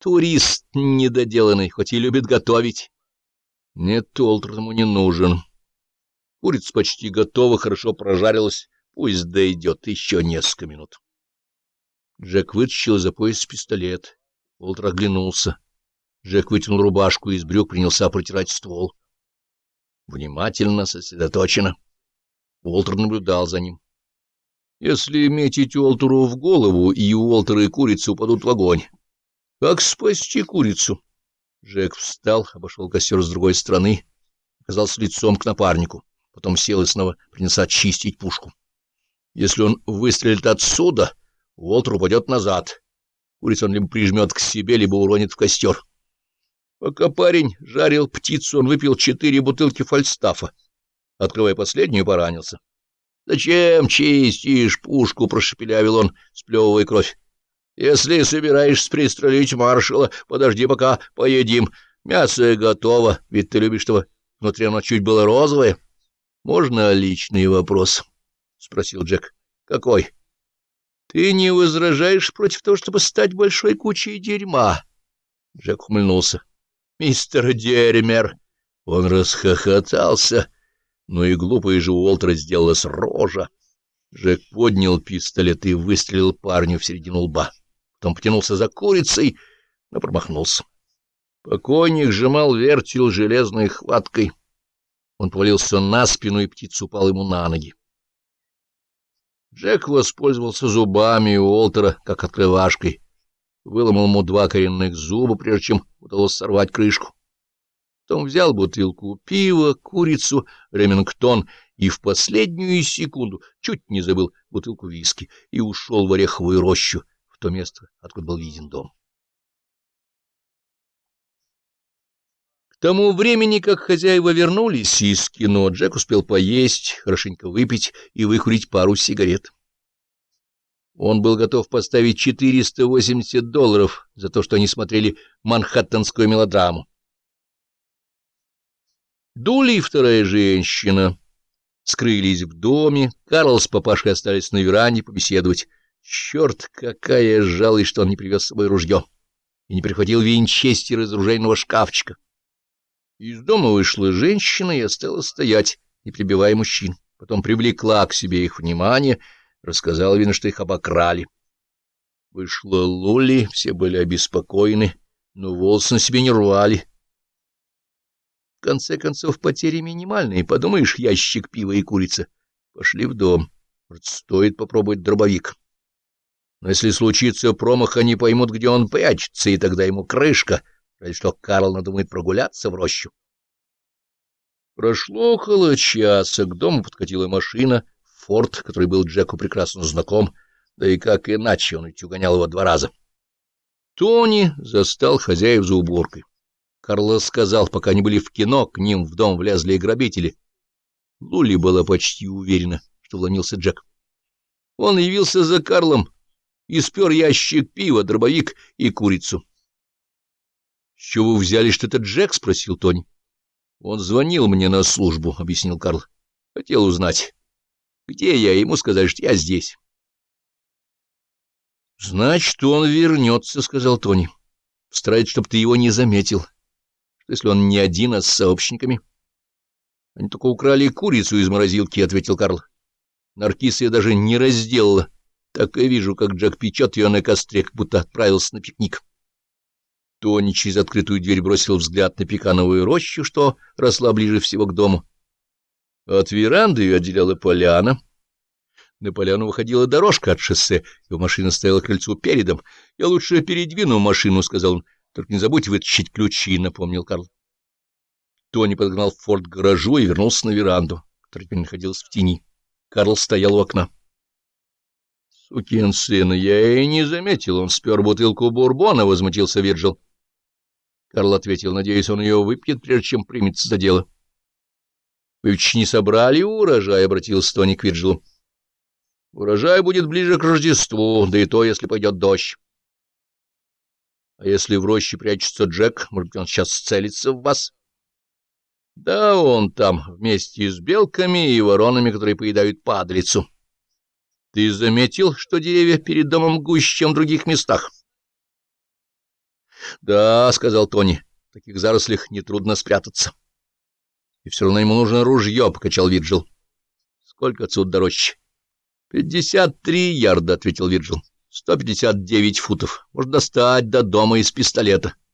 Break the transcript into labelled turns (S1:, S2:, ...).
S1: турист недоделанный, хоть и любит готовить. Нет, Уолтер ему не нужен. Курица почти готова, хорошо прожарилась. Пусть дойдет еще несколько минут. Джек вытащил из-за пояса пистолет. Уолтер оглянулся. Джек вытянул рубашку из брюк принялся протирать ствол. Внимательно, сосредоточенно. Уолтер наблюдал за ним. Если метить Уолтеру в голову, и Уолтер и курица упадут в огонь. Как спасти курицу? Джек встал, обошел костер с другой стороны, оказался лицом к напарнику, потом сел и снова принялся очистить пушку. Если он выстрелит отсюда, Уолтер упадет назад. Курицу он либо прижмет к себе, либо уронит в костер. Пока парень жарил птицу, он выпил четыре бутылки фальстафа. Открывая последнюю, поранился. — Зачем чистишь пушку? — прошепелявил он, сплевывая кровь. — Если собираешься пристрелить маршала, подожди, пока поедим. Мясо готово, ведь ты любишь, чтобы внутри оно чуть было розовое. — Можно личный вопрос? — спросил Джек. — Какой? — Ты не возражаешь против того, чтобы стать большой кучей дерьма? Джек ухмыльнулся. — Мистер Дермер! Он расхохотался. — но и глупая же Уолтера сделалась рожа. Джек поднял пистолет и выстрелил парню в середину лба. Потом потянулся за курицей, но промахнулся. Покойник сжимал вертел железной хваткой. Он повалился на спину, и птица упала ему на ноги. Джек воспользовался зубами Уолтера, как открывашкой. Выломал ему два коренных зуба, прежде чем удалось сорвать крышку. Потом взял бутылку пива, курицу, ремингтон и в последнюю секунду чуть не забыл бутылку виски и ушел в ореховую рощу, то место, откуда был виден дом. К тому времени, как хозяева вернулись из кино, Джек успел поесть, хорошенько выпить и выкурить пару сигарет. Он был готов поставить 480 долларов за то, что они смотрели манхэттенскую мелодраму. Дули и вторая женщина скрылись в доме, Карл с папашей остались на веранде побеседовать. Черт, какая жалость, что он не привез с собой ружье и не прихватил винчестер из ружейного шкафчика. Из дома вышла женщина и осталась стоять, не прибивая мужчин. Потом привлекла к себе их внимание, рассказала, видно, что их обокрали. Вышла Лули, все были обеспокоены, но волосы на себе не рвали. В конце концов, потери минимальные. Подумаешь, ящик пива и курица. Пошли в дом. Может, стоит попробовать дробовик. Но если случится промах, они поймут, где он прячется, и тогда ему крышка, разве что Карл надумает прогуляться в рощу. Прошло около часа, к дому подкатила машина, форт, который был Джеку прекрасно знаком, да и как иначе, он ведь угонял его два раза. Тони застал хозяев за уборкой. Карлос сказал, пока они были в кино, к ним в дом влезли грабители. Лули была почти уверена, что вломился Джек. Он явился за Карлом и спер ящик пива, дробовик и курицу. — С чего вы взяли, что это Джек? — спросил Тони. — Он звонил мне на службу, — объяснил Карл. — Хотел узнать, где я, ему сказали, что я здесь. — Значит, он вернется, — сказал Тони. — Старается, чтобы ты его не заметил. — если он не один, а с сообщниками. — Они только украли курицу из морозилки, — ответил Карл. Наркиса я даже не разделала. Так и вижу, как Джек печет ее на костре, как будто отправился на пикник. Тони через открытую дверь бросил взгляд на пекановую рощу, что росла ближе всего к дому. От веранды ее отделяла поляна. На поляну выходила дорожка от шоссе, его машина стояла крыльцу передом. — Я лучше передвину машину, — сказал он. — Только не забудь вытащить ключи, — напомнил Карл. Тони подогнал форт к гаражу и вернулся на веранду, которая теперь находилась в тени. Карл стоял у окна. — Сукин сын, я и не заметил, он спер бутылку бурбона, — возмутился Вирджил. Карл ответил, надеюсь, он ее выпьет, прежде чем примется за дело. — Вы ведь не собрали урожай, — обратился Тони к Вирджилу. — Урожай будет ближе к Рождеству, да и то, если пойдет дождь. А если в роще прячется Джек, может быть, он сейчас целится в вас? Да, он там, вместе с белками и воронами, которые поедают падлицу. Ты заметил, что деревья перед домом гуще, чем в других местах? — Да, — сказал Тони, — в таких зарослях нетрудно спрятаться. — И все равно ему нужно ружье, — покачал Виджил. — Сколько отсюда до рощи? — Пятьдесят три ярда, — ответил Виджил. — Сто пятьдесят девять футов. Можно достать до дома из пистолета. —